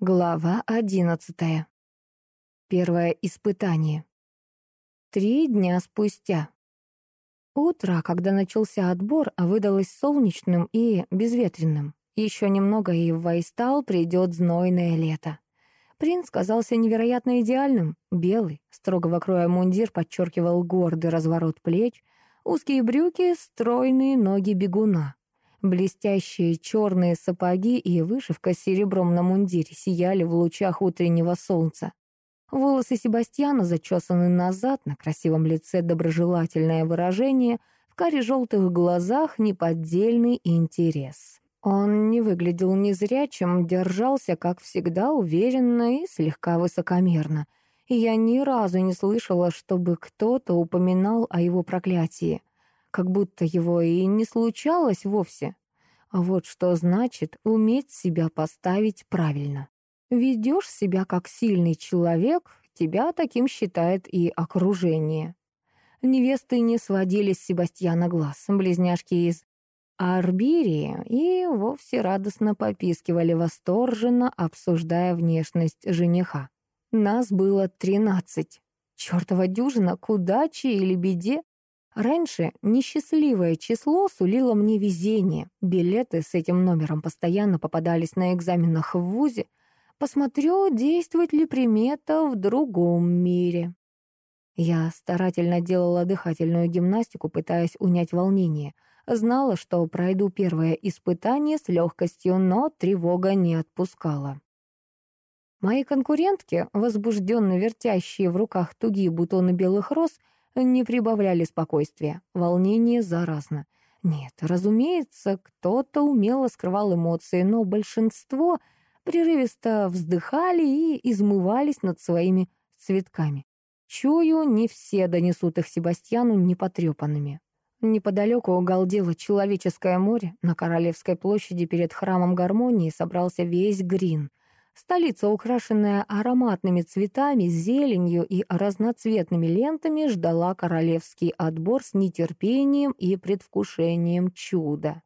Глава одиннадцатая. Первое испытание. Три дня спустя. Утро, когда начался отбор, выдалось солнечным и безветренным. Еще немного, и в Вайстал придет знойное лето. Принц казался невероятно идеальным. Белый, строгого кроя мундир подчеркивал гордый разворот плеч, узкие брюки, стройные ноги бегуна. Блестящие черные сапоги и вышивка с серебром на мундире сияли в лучах утреннего солнца. Волосы Себастьяна зачесаны назад, на красивом лице доброжелательное выражение, в каре-желтых глазах неподдельный интерес. Он не выглядел незрячим, держался, как всегда, уверенно и слегка высокомерно. И я ни разу не слышала, чтобы кто-то упоминал о его проклятии как будто его и не случалось вовсе. А вот что значит уметь себя поставить правильно. Ведешь себя как сильный человек, тебя таким считает и окружение. Невесты не сводили с Себастьяна глаз, близняшки из Арбирии, и вовсе радостно попискивали восторженно, обсуждая внешность жениха. Нас было тринадцать. Чёртова дюжина к удаче или беде Раньше несчастливое число сулило мне везение. Билеты с этим номером постоянно попадались на экзаменах в ВУЗе. Посмотрю, действует ли примета в другом мире. Я старательно делала дыхательную гимнастику, пытаясь унять волнение. Знала, что пройду первое испытание с легкостью, но тревога не отпускала. Мои конкурентки, возбужденно вертящие в руках тугие бутоны белых роз, не прибавляли спокойствия. Волнение заразно. Нет, разумеется, кто-то умело скрывал эмоции, но большинство прерывисто вздыхали и измывались над своими цветками. Чую, не все донесут их Себастьяну непотрепанными. Неподалеку галдело человеческое море. На Королевской площади перед храмом гармонии собрался весь Грин — Столица, украшенная ароматными цветами, зеленью и разноцветными лентами, ждала королевский отбор с нетерпением и предвкушением чуда.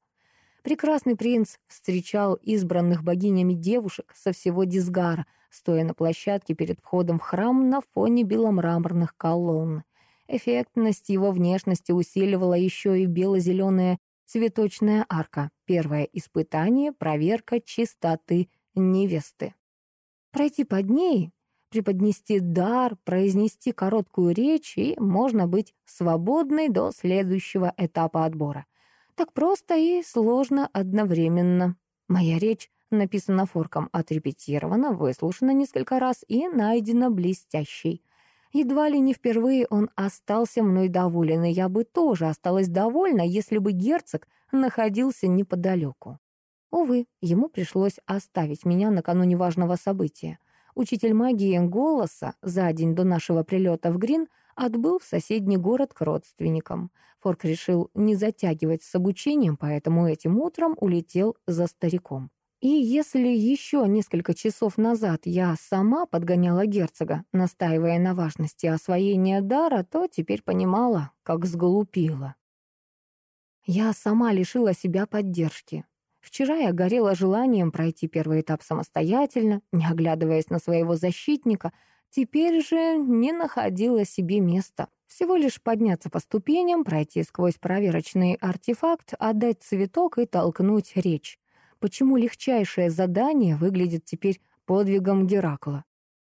Прекрасный принц встречал избранных богинями девушек со всего Дисгара, стоя на площадке перед входом в храм на фоне беломраморных колонн. Эффектность его внешности усиливала еще и бело-зеленая цветочная арка. Первое испытание — проверка чистоты невесты. Пройти под ней, преподнести дар, произнести короткую речь, и можно быть свободной до следующего этапа отбора. Так просто и сложно одновременно. Моя речь написана форком, отрепетирована, выслушана несколько раз и найдена блестящей. Едва ли не впервые он остался мной доволен, и я бы тоже осталась довольна, если бы герцог находился неподалеку. Увы, ему пришлось оставить меня накануне важного события. Учитель магии голоса за день до нашего прилета в Грин отбыл в соседний город к родственникам. Форк решил не затягивать с обучением, поэтому этим утром улетел за стариком. И если еще несколько часов назад я сама подгоняла герцога, настаивая на важности освоения дара, то теперь понимала, как сглупила. Я сама лишила себя поддержки. Вчера я горела желанием пройти первый этап самостоятельно, не оглядываясь на своего защитника. Теперь же не находила себе места. Всего лишь подняться по ступеням, пройти сквозь проверочный артефакт, отдать цветок и толкнуть речь. Почему легчайшее задание выглядит теперь подвигом Геракла?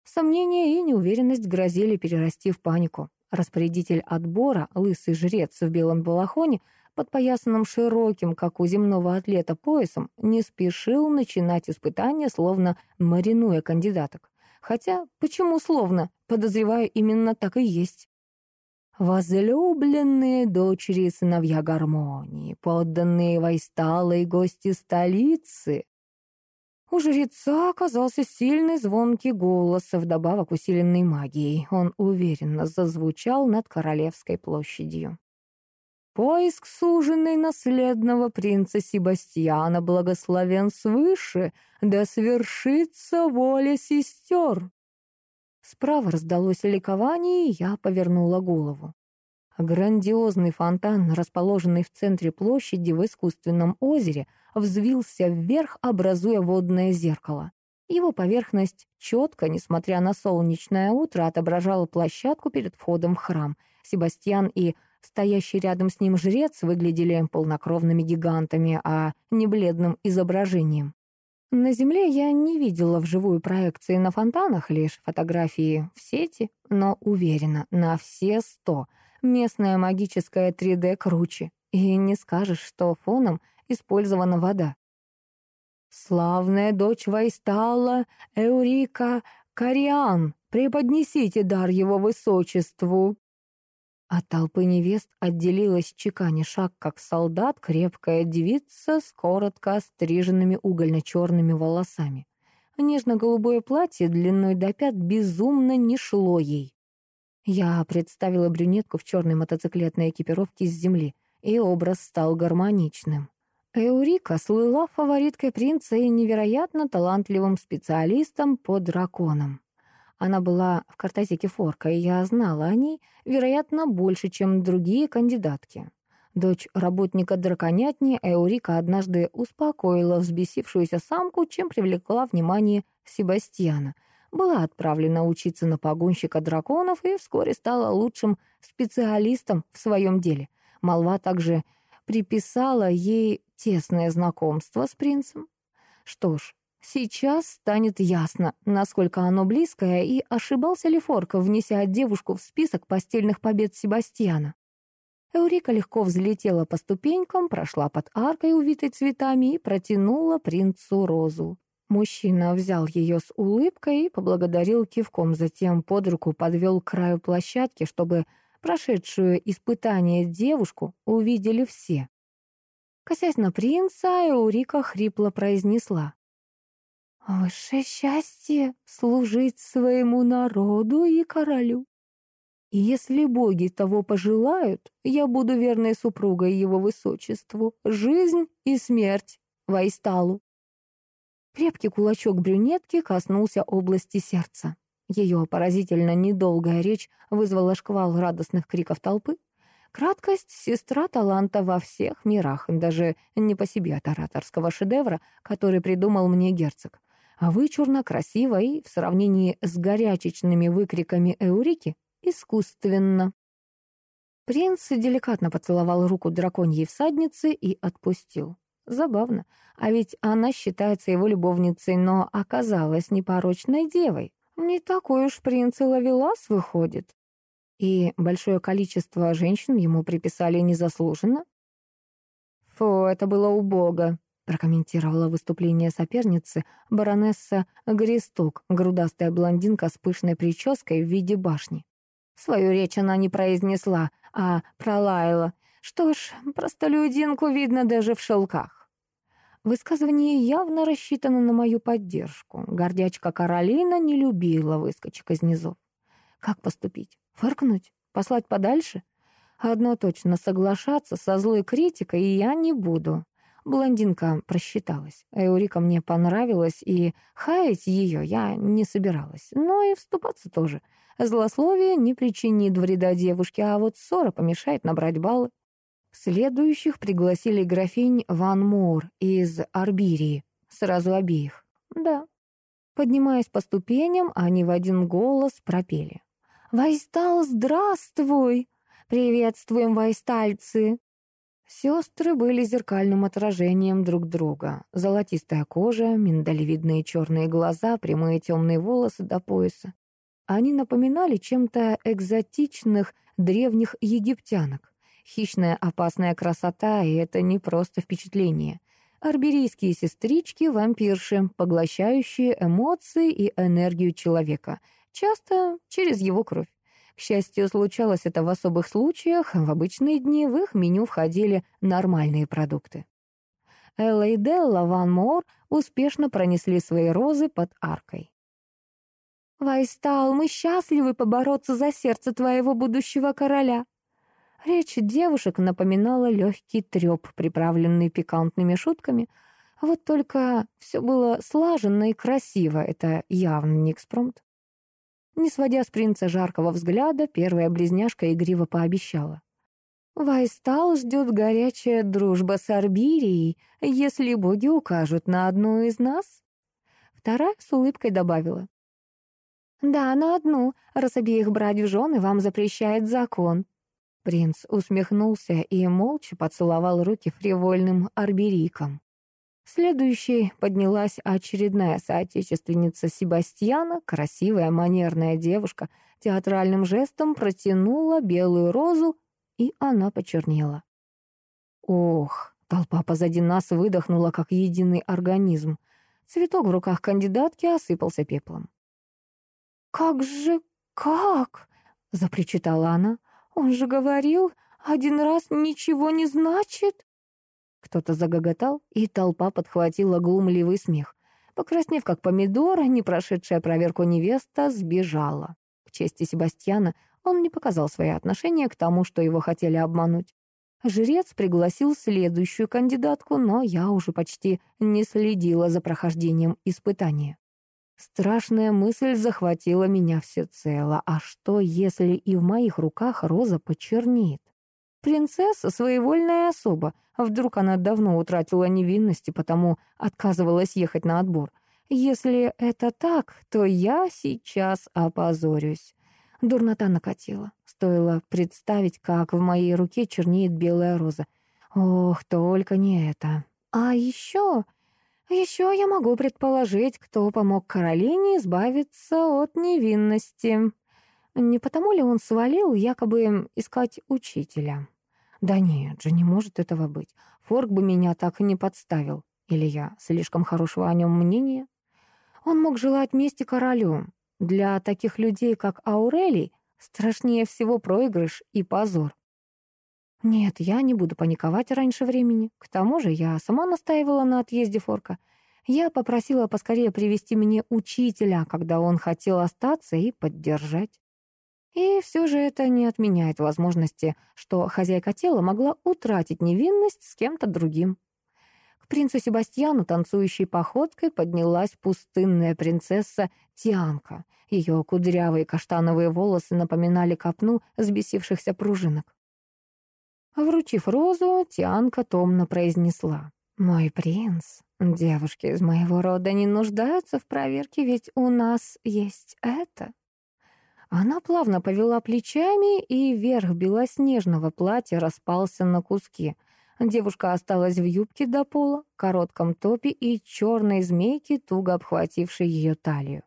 Сомнения и неуверенность грозили перерасти в панику. Распорядитель отбора, лысый жрец в белом балахоне, подпоясанным широким, как у земного атлета, поясом, не спешил начинать испытания, словно маринуя кандидаток. Хотя, почему словно? Подозреваю, именно так и есть. Возлюбленные дочери и сыновья гармонии, подданные вайсталой гости столицы. У жреца оказался сильный звонкий голос, вдобавок усиленный магией. Он уверенно зазвучал над Королевской площадью. Поиск суженной наследного принца Себастьяна благословен свыше, да свершится воля сестер. Справа раздалось ликование, и я повернула голову. Грандиозный фонтан, расположенный в центре площади в искусственном озере, взвился вверх, образуя водное зеркало. Его поверхность четко, несмотря на солнечное утро, отображала площадку перед входом в храм. Себастьян и стоящий рядом с ним жрец выглядели полнокровными гигантами, а не бледным изображением. На Земле я не видела вживую проекции на фонтанах, лишь фотографии в сети, но уверена, на все сто. Местная магическая 3D круче. И не скажешь, что фоном использована вода. «Славная дочь Вайстала, Эурика Кариан, преподнесите дар его высочеству!» От толпы невест отделилась чеканя шаг, как солдат, крепкая девица с коротко стриженными угольно-черными волосами. Нежно-голубое платье длиной до пят безумно не шло ей. Я представила брюнетку в черной мотоциклетной экипировке с земли, и образ стал гармоничным. Эурика слыла фавориткой принца и невероятно талантливым специалистом по драконам. Она была в картотеке Форка, и я знала о ней, вероятно, больше, чем другие кандидатки. Дочь работника драконятни Эурика однажды успокоила взбесившуюся самку, чем привлекла внимание Себастьяна. Была отправлена учиться на погонщика драконов и вскоре стала лучшим специалистом в своем деле. Молва также приписала ей тесное знакомство с принцем. Что ж, сейчас станет ясно, насколько оно близкое, и ошибался ли Форка, внеся девушку в список постельных побед Себастьяна. Эурика легко взлетела по ступенькам, прошла под аркой, увитой цветами, и протянула принцу розу. Мужчина взял ее с улыбкой и поблагодарил кивком, затем под руку подвел к краю площадки, чтобы прошедшую испытание девушку увидели все. Косясь на принца, Эурика хрипло произнесла. «Высшее счастье — служить своему народу и королю. И если боги того пожелают, я буду верной супругой его высочеству, жизнь и смерть Вайсталу». Крепкий кулачок брюнетки коснулся области сердца. Ее поразительно недолгая речь вызвала шквал радостных криков толпы. Краткость — сестра таланта во всех мирах, даже не по себе от ораторского шедевра, который придумал мне герцог. А вычурно, красиво и, в сравнении с горячечными выкриками Эурики, искусственно. Принц деликатно поцеловал руку драконьей всадницы и отпустил. Забавно, а ведь она считается его любовницей, но оказалась непорочной девой. Не такой уж принц и ловелас выходит. И большое количество женщин ему приписали незаслуженно. «Фу, это было убого», — прокомментировала выступление соперницы баронесса Гристук, грудастая блондинка с пышной прической в виде башни. Свою речь она не произнесла, а пролаяла. Что ж, простолюдинку видно даже в шелках. Высказывание явно рассчитано на мою поддержку. Гордячка Каролина не любила выскочек из низов. Как поступить? Фыркнуть? Послать подальше? Одно точно, соглашаться со злой критикой я не буду. Блондинка просчиталась. Эурика мне понравилась, и хаять ее я не собиралась. Но и вступаться тоже. Злословие не причинит вреда девушке, а вот ссора помешает набрать баллы. Следующих пригласили графинь Ван Мор из Арбирии, сразу обеих. Да. Поднимаясь по ступеням, они в один голос пропели. «Вайстал, здравствуй! Приветствуем, вайстальцы!» Сестры были зеркальным отражением друг друга. Золотистая кожа, миндалевидные черные глаза, прямые темные волосы до пояса. Они напоминали чем-то экзотичных древних египтянок. Хищная опасная красота, и это не просто впечатление. Арберийские сестрички — вампирши, поглощающие эмоции и энергию человека, часто через его кровь. К счастью, случалось это в особых случаях, в обычные дни в их меню входили нормальные продукты. Элла и Делла Ван Мор успешно пронесли свои розы под аркой. «Вайстал, мы счастливы побороться за сердце твоего будущего короля», Речь девушек напоминала легкий треп, приправленный пикантными шутками. Вот только все было слаженно и красиво, это явно не экспромт. Не сводя с принца жаркого взгляда, первая близняшка игриво пообещала. «Вайстал ждет горячая дружба с Арбирией, если боги укажут на одну из нас». Вторая с улыбкой добавила. «Да, на одну, раз обеих брать в жены вам запрещает закон». Принц усмехнулся и молча поцеловал руки фривольным арбериком. Следующей поднялась очередная соотечественница Себастьяна, красивая манерная девушка, театральным жестом протянула белую розу, и она почернела. Ох, толпа позади нас выдохнула, как единый организм. Цветок в руках кандидатки осыпался пеплом. «Как же, как?» — запричитала она. «Он же говорил, один раз ничего не значит». Кто-то загоготал, и толпа подхватила глумливый смех. Покраснев как помидор, не прошедшая проверку невеста сбежала. К чести Себастьяна, он не показал свои отношения к тому, что его хотели обмануть. Жрец пригласил следующую кандидатку, но я уже почти не следила за прохождением испытания. Страшная мысль захватила меня всецело. А что, если и в моих руках роза почернеет? Принцесса — своевольная особа. Вдруг она давно утратила невинность и потому отказывалась ехать на отбор. Если это так, то я сейчас опозорюсь. Дурнота накатила. Стоило представить, как в моей руке чернеет белая роза. Ох, только не это. А еще... Еще я могу предположить, кто помог Каролине избавиться от невинности. Не потому ли он свалил якобы искать учителя? Да нет же, не может этого быть. Форк бы меня так и не подставил. Или я слишком хорошего о нем мнения? Он мог желать мести королю. Для таких людей, как Аурелий, страшнее всего проигрыш и позор. Нет, я не буду паниковать раньше времени. К тому же я сама настаивала на отъезде Форка. Я попросила поскорее привести мне учителя, когда он хотел остаться и поддержать. И все же это не отменяет возможности, что хозяйка тела могла утратить невинность с кем-то другим. К принцу Себастьяну танцующей походкой поднялась пустынная принцесса Тианка. Ее кудрявые каштановые волосы напоминали копну взбесившихся пружинок. Вручив розу, Тианка томно произнесла. «Мой принц, девушки из моего рода не нуждаются в проверке, ведь у нас есть это». Она плавно повела плечами, и верх белоснежного платья распался на куски. Девушка осталась в юбке до пола, коротком топе и черной змейке, туго обхватившей ее талию.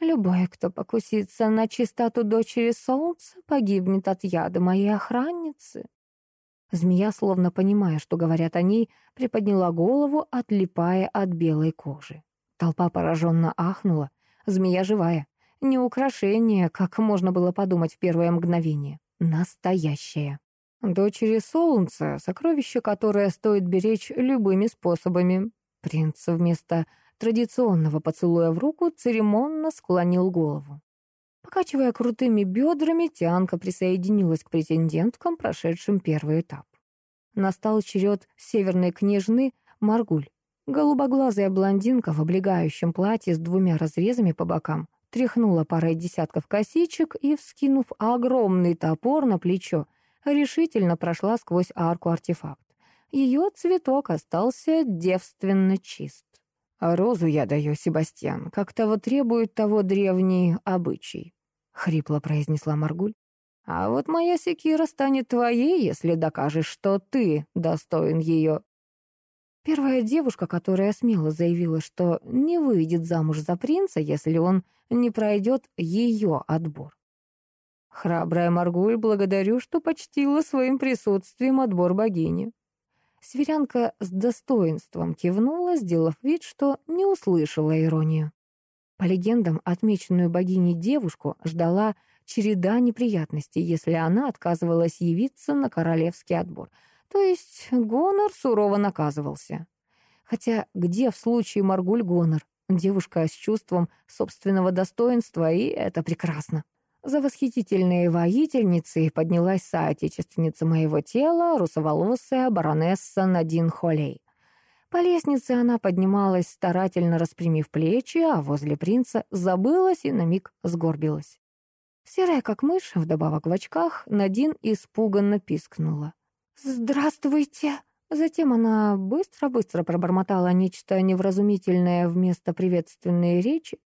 Любой, кто покусится на чистоту дочери солнца, погибнет от яда моей охранницы. Змея, словно понимая, что говорят о ней, приподняла голову, отлипая от белой кожи. Толпа пораженно ахнула. Змея живая. Не украшение, как можно было подумать в первое мгновение. Настоящее. Дочери солнца, сокровище, которое стоит беречь любыми способами. Принц вместо традиционного поцелуя в руку церемонно склонил голову. Покачивая крутыми бедрами, Тианка присоединилась к претенденткам, прошедшим первый этап. Настал черед северной княжны Маргуль. Голубоглазая блондинка в облегающем платье с двумя разрезами по бокам тряхнула парой десятков косичек и, вскинув огромный топор на плечо, решительно прошла сквозь арку артефакт. Ее цветок остался девственно чист. «А розу я даю, Себастьян, как того требует того древний обычай», — хрипло произнесла Маргуль. «А вот моя секира станет твоей, если докажешь, что ты достоин ее Первая девушка, которая смело заявила, что не выйдет замуж за принца, если он не пройдет ее отбор. Храбрая Маргуль, благодарю, что почтила своим присутствием отбор богини. Сверянка с достоинством кивнула, сделав вид, что не услышала иронию. По легендам, отмеченную богиней девушку ждала череда неприятностей, если она отказывалась явиться на королевский отбор — то есть Гонор сурово наказывался. Хотя где в случае Маргуль Гонор? Девушка с чувством собственного достоинства, и это прекрасно. За восхитительной воительницей поднялась соотечественница моего тела, русоволосая баронесса Надин Холей. По лестнице она поднималась, старательно распрямив плечи, а возле принца забылась и на миг сгорбилась. Серая, как мышь, вдобавок в очках, Надин испуганно пискнула. «Здравствуйте!» Затем она быстро-быстро пробормотала нечто невразумительное вместо приветственной речи.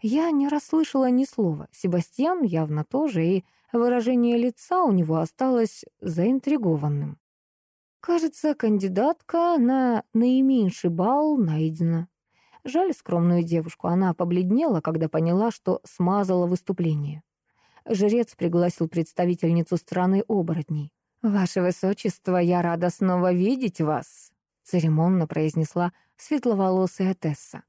Я не расслышала ни слова. Себастьян явно тоже, и выражение лица у него осталось заинтригованным. Кажется, кандидатка на наименьший балл найдена. Жаль скромную девушку, она побледнела, когда поняла, что смазала выступление. Жрец пригласил представительницу страны оборотней. «Ваше Высочество, я рада снова видеть вас», — церемонно произнесла светловолосая Тесса.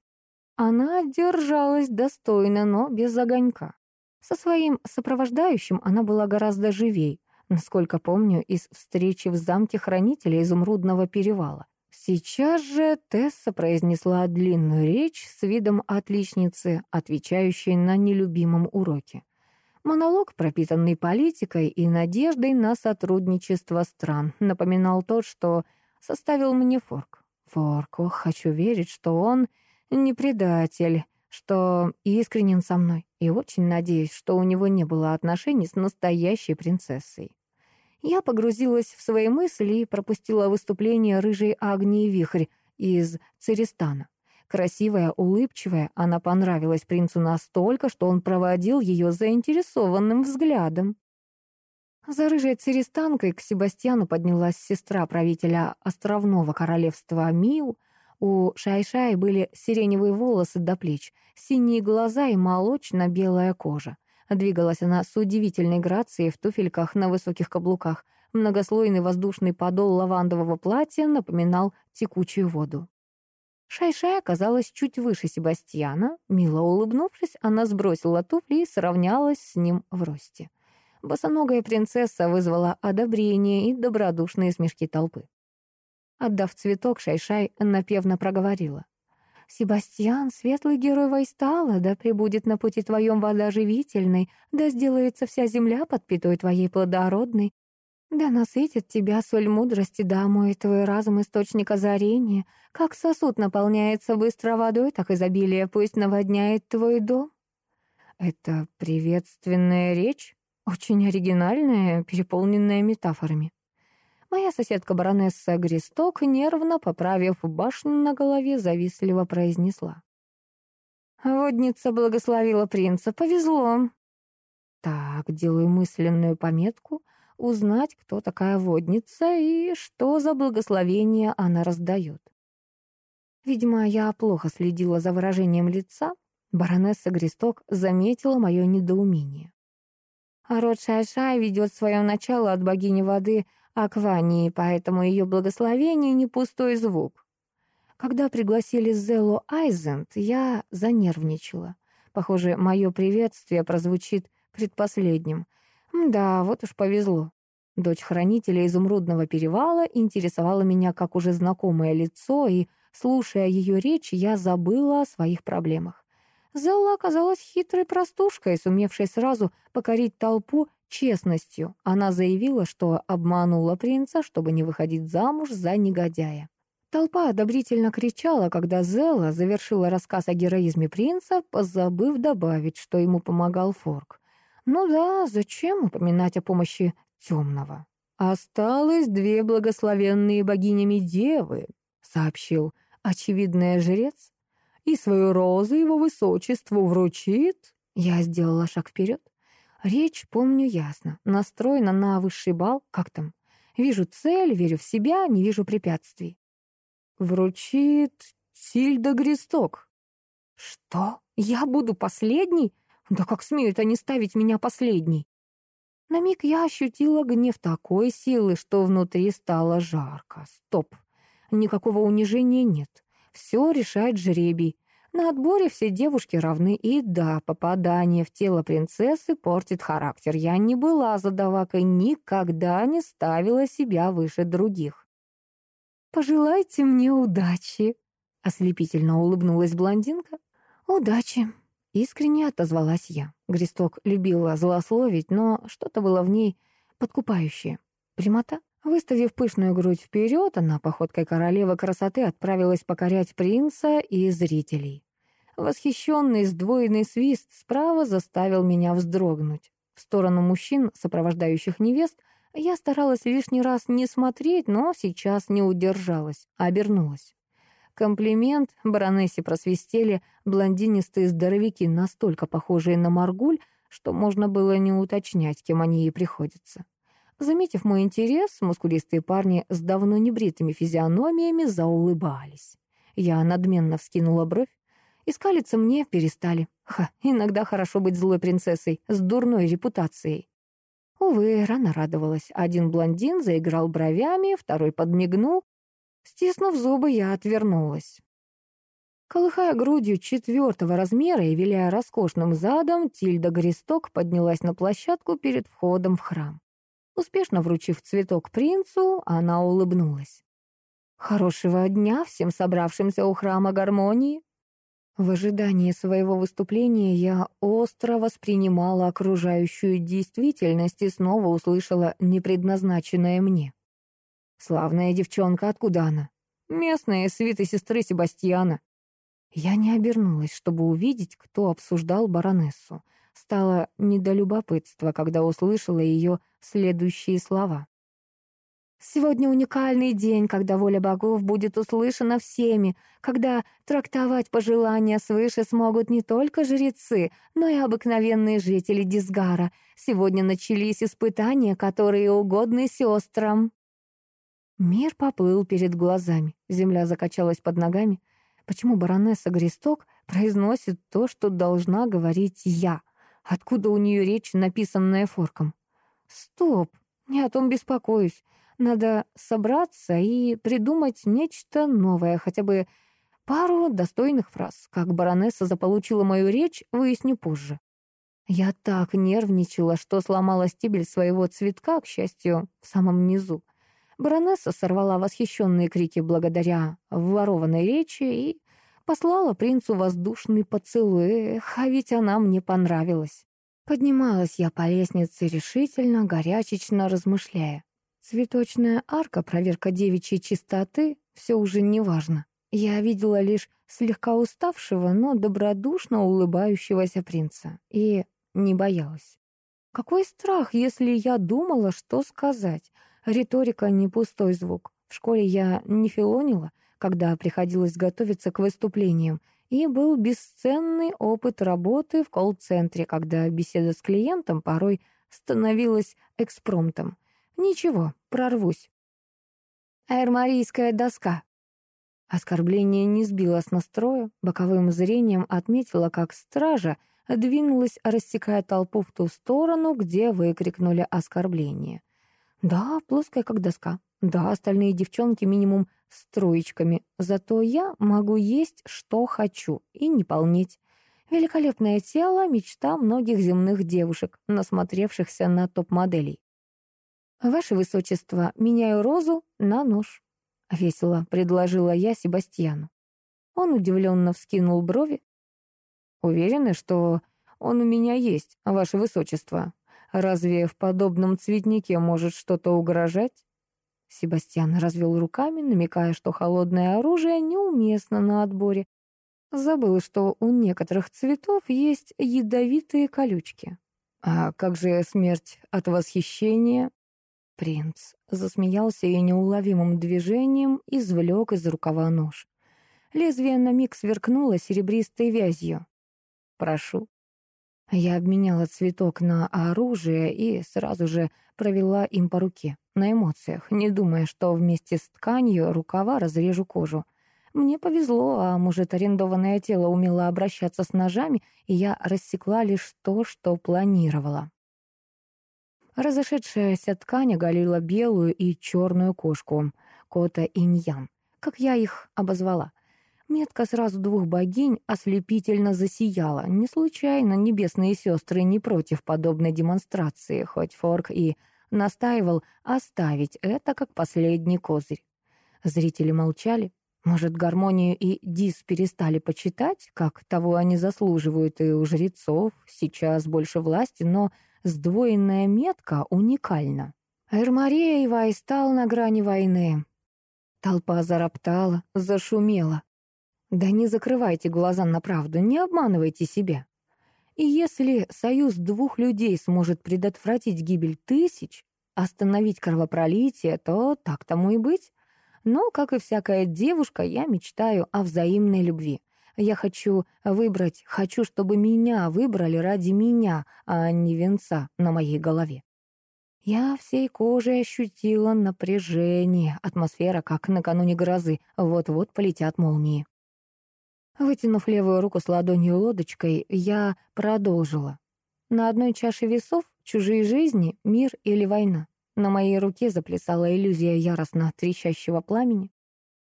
Она держалась достойно, но без огонька. Со своим сопровождающим она была гораздо живей, насколько помню, из встречи в замке хранителя Изумрудного перевала. Сейчас же Тесса произнесла длинную речь с видом отличницы, отвечающей на нелюбимом уроке. Монолог, пропитанный политикой и надеждой на сотрудничество стран, напоминал тот, что составил мне Форк. Форк, ох, хочу верить, что он не предатель, что искренен со мной, и очень надеюсь, что у него не было отношений с настоящей принцессой. Я погрузилась в свои мысли и пропустила выступление рыжей Агнии Вихрь из Церистана. Красивая, улыбчивая, она понравилась принцу настолько, что он проводил ее заинтересованным взглядом. За рыжей церестанкой к Себастьяну поднялась сестра правителя островного королевства Миу. У Шайшай были сиреневые волосы до плеч, синие глаза и молочно-белая кожа. Двигалась она с удивительной грацией в туфельках на высоких каблуках. Многослойный воздушный подол лавандового платья напоминал текучую воду. Шайшай оказалась чуть выше Себастьяна. Мило улыбнувшись, она сбросила туфли и сравнялась с ним в росте. Босоногая принцесса вызвала одобрение и добродушные смешки толпы. Отдав цветок, Шайшай напевно проговорила. «Себастьян, светлый герой Вайстала, да пребудет на пути твоем вода живительной, да сделается вся земля подпитой твоей плодородной, да насытит тебя соль мудрости, да омоет твой разум источник озарения. Как сосуд наполняется быстро водой, так изобилие пусть наводняет твой дом. Это приветственная речь, очень оригинальная, переполненная метафорами. Моя соседка баронесса Гристок, нервно поправив башню на голове, завистливо произнесла. Водница благословила принца, повезло. Так, делаю мысленную пометку — узнать, кто такая водница и что за благословение она раздает. Видимо, я плохо следила за выражением лица. Баронесса Гресток заметила мое недоумение. А род Шай-Шай ведет свое начало от богини воды Аквании, поэтому ее благословение не пустой звук. Когда пригласили Зелу Айзент, я занервничала. Похоже, мое приветствие прозвучит предпоследним. Да, вот уж повезло. Дочь хранителя изумрудного перевала интересовала меня как уже знакомое лицо, и, слушая ее речь, я забыла о своих проблемах. Зелла оказалась хитрой простушкой, сумевшей сразу покорить толпу честностью. Она заявила, что обманула принца, чтобы не выходить замуж за негодяя. Толпа одобрительно кричала, когда Зелла завершила рассказ о героизме принца, позабыв добавить, что ему помогал Форк. Ну да, зачем упоминать о помощи темного? Осталось две благословенные богинями девы, сообщил очевидный жрец, и свою розу его высочеству вручит. Я сделала шаг вперед. Речь помню ясно, настроена на высший бал, как там. Вижу цель, верю в себя, не вижу препятствий. Вручит Сильда Гресток. Что? Я буду последний? Да как смеют они ставить меня последней? На миг я ощутила гнев такой силы, что внутри стало жарко. Стоп. Никакого унижения нет. Все решает жребий. На отборе все девушки равны, и да, попадание в тело принцессы портит характер. Я не была задавакой, никогда не ставила себя выше других. «Пожелайте мне удачи», — ослепительно улыбнулась блондинка. «Удачи», Искренне отозвалась я. Гресток любила злословить, но что-то было в ней подкупающее. Прямота? Выставив пышную грудь вперед, она походкой королевы красоты отправилась покорять принца и зрителей. Восхищенный сдвоенный свист справа заставил меня вздрогнуть. В сторону мужчин, сопровождающих невест, Я старалась лишний раз не смотреть, но сейчас не удержалась, обернулась. Комплимент баронессе просвистели блондинистые здоровяки, настолько похожие на Маргуль, что можно было не уточнять, кем они ей приходятся. Заметив мой интерес, мускулистые парни с давно небритыми физиономиями заулыбались. Я надменно вскинула бровь. Искалиться мне перестали. Ха, иногда хорошо быть злой принцессой с дурной репутацией. Увы, рано радовалась. Один блондин заиграл бровями, второй подмигнул. Стиснув зубы, я отвернулась. Колыхая грудью четвертого размера и виляя роскошным задом, Тильда Гресток поднялась на площадку перед входом в храм. Успешно вручив цветок принцу, она улыбнулась. «Хорошего дня всем собравшимся у храма гармонии!» В ожидании своего выступления я остро воспринимала окружающую действительность и снова услышала непредназначенное мне. «Славная девчонка, откуда она?» «Местная свита сестры Себастьяна». Я не обернулась, чтобы увидеть, кто обсуждал баронессу. Стало недолюбопытство, когда услышала ее следующие слова. Сегодня уникальный день, когда воля богов будет услышана всеми, когда трактовать пожелания свыше смогут не только жрецы, но и обыкновенные жители Дисгара. Сегодня начались испытания, которые угодны сестрам. Мир поплыл перед глазами, земля закачалась под ногами. Почему баронесса Гресток произносит то, что должна говорить я? Откуда у нее речь, написанная форком? Стоп, не о том беспокоюсь. Надо собраться и придумать нечто новое, хотя бы пару достойных фраз. Как баронесса заполучила мою речь, выясню позже. Я так нервничала, что сломала стебель своего цветка, к счастью, в самом низу. Баронесса сорвала восхищенные крики благодаря ворованной речи и послала принцу воздушный поцелуй. Эх, а ведь она мне понравилась. Поднималась я по лестнице решительно, горячечно размышляя. Цветочная арка, проверка девичьей чистоты — все уже не важно. Я видела лишь слегка уставшего, но добродушно улыбающегося принца. И не боялась. Какой страх, если я думала, что сказать? Риторика — не пустой звук. В школе я не филонила, когда приходилось готовиться к выступлениям, и был бесценный опыт работы в колл-центре, когда беседа с клиентом порой становилась экспромтом. Ничего, прорвусь. Аэрмарийская доска. Оскорбление не сбило с настроя, боковым зрением отметила, как стража двинулась, рассекая толпу в ту сторону, где выкрикнули оскорбление. Да, плоская как доска. Да, остальные девчонки минимум с троечками. Зато я могу есть, что хочу, и не полнеть. Великолепное тело — мечта многих земных девушек, насмотревшихся на топ-моделей. «Ваше Высочество, меняю розу на нож», — весело предложила я Себастьяну. Он удивленно вскинул брови. «Уверены, что он у меня есть, Ваше Высочество? Разве в подобном цветнике может что-то угрожать?» Себастьян развел руками, намекая, что холодное оружие неуместно на отборе. Забыл, что у некоторых цветов есть ядовитые колючки. «А как же смерть от восхищения?» Принц засмеялся и неуловимым движением извлек из рукава нож. Лезвие на миг сверкнуло серебристой вязью. «Прошу». Я обменяла цветок на оружие и сразу же провела им по руке, на эмоциях, не думая, что вместе с тканью рукава разрежу кожу. Мне повезло, а может, арендованное тело умело обращаться с ножами, и я рассекла лишь то, что планировала. Разошедшаяся ткань оголила белую и черную кошку, кота иньян, как я их обозвала. Метка сразу двух богинь ослепительно засияла. Не случайно небесные сестры не против подобной демонстрации, хоть Форк и настаивал оставить это как последний козырь. Зрители молчали. Может, гармонию и дис перестали почитать, как того они заслуживают, и у жрецов сейчас больше власти, но сдвоенная метка уникальна. Эрмария и Вай стал на грани войны. Толпа зароптала, зашумела. Да не закрывайте глаза на правду, не обманывайте себя. И если союз двух людей сможет предотвратить гибель тысяч, остановить кровопролитие, то так тому и быть. Но, как и всякая девушка, я мечтаю о взаимной любви. Я хочу выбрать, хочу, чтобы меня выбрали ради меня, а не венца на моей голове. Я всей кожей ощутила напряжение, атмосфера, как накануне грозы, вот-вот полетят молнии. Вытянув левую руку с ладонью лодочкой, я продолжила. На одной чаше весов чужие жизни, мир или война. На моей руке заплясала иллюзия яростно трещащего пламени.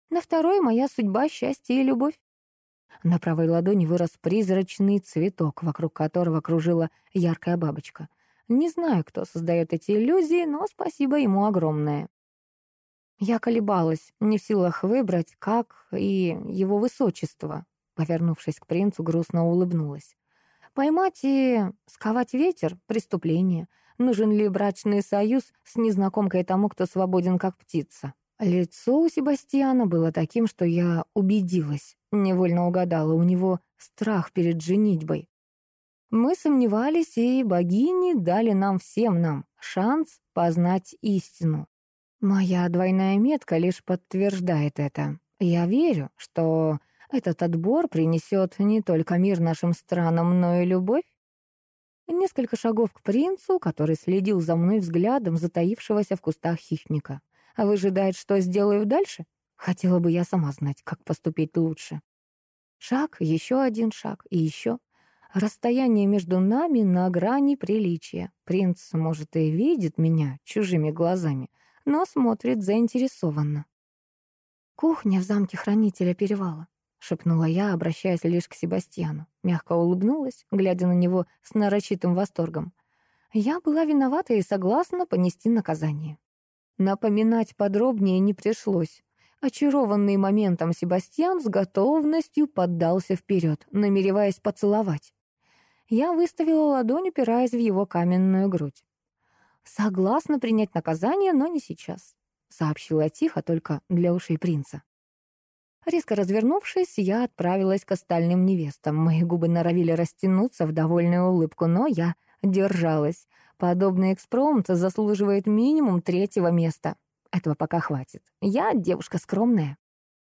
На второй — моя судьба, счастье и любовь. На правой ладони вырос призрачный цветок, вокруг которого кружила яркая бабочка. Не знаю, кто создает эти иллюзии, но спасибо ему огромное. Я колебалась, не в силах выбрать, как и его высочество. Повернувшись к принцу, грустно улыбнулась. Поймать и сковать ветер — преступление. Нужен ли брачный союз с незнакомкой тому, кто свободен, как птица? Лицо у Себастьяна было таким, что я убедилась, невольно угадала, у него страх перед женитьбой. Мы сомневались, и богини дали нам всем нам шанс познать истину. Моя двойная метка лишь подтверждает это. Я верю, что этот отбор принесет не только мир нашим странам, но и любовь. Несколько шагов к принцу, который следил за мной взглядом затаившегося в кустах хищника. А выжидает, что сделаю дальше? Хотела бы я сама знать, как поступить лучше. Шаг, еще один шаг и еще. Расстояние между нами на грани приличия. Принц, может, и видит меня чужими глазами, но смотрит заинтересованно. «Кухня в замке хранителя перевала», — шепнула я, обращаясь лишь к Себастьяну. Мягко улыбнулась, глядя на него с нарочитым восторгом. Я была виновата и согласна понести наказание. Напоминать подробнее не пришлось. Очарованный моментом Себастьян с готовностью поддался вперед, намереваясь поцеловать. Я выставила ладонь, упираясь в его каменную грудь. «Согласна принять наказание, но не сейчас», — сообщила тихо только для ушей принца. Резко развернувшись, я отправилась к остальным невестам. Мои губы норовили растянуться в довольную улыбку, но я держалась. Подобный экспромт заслуживает минимум третьего места. Этого пока хватит. Я девушка скромная.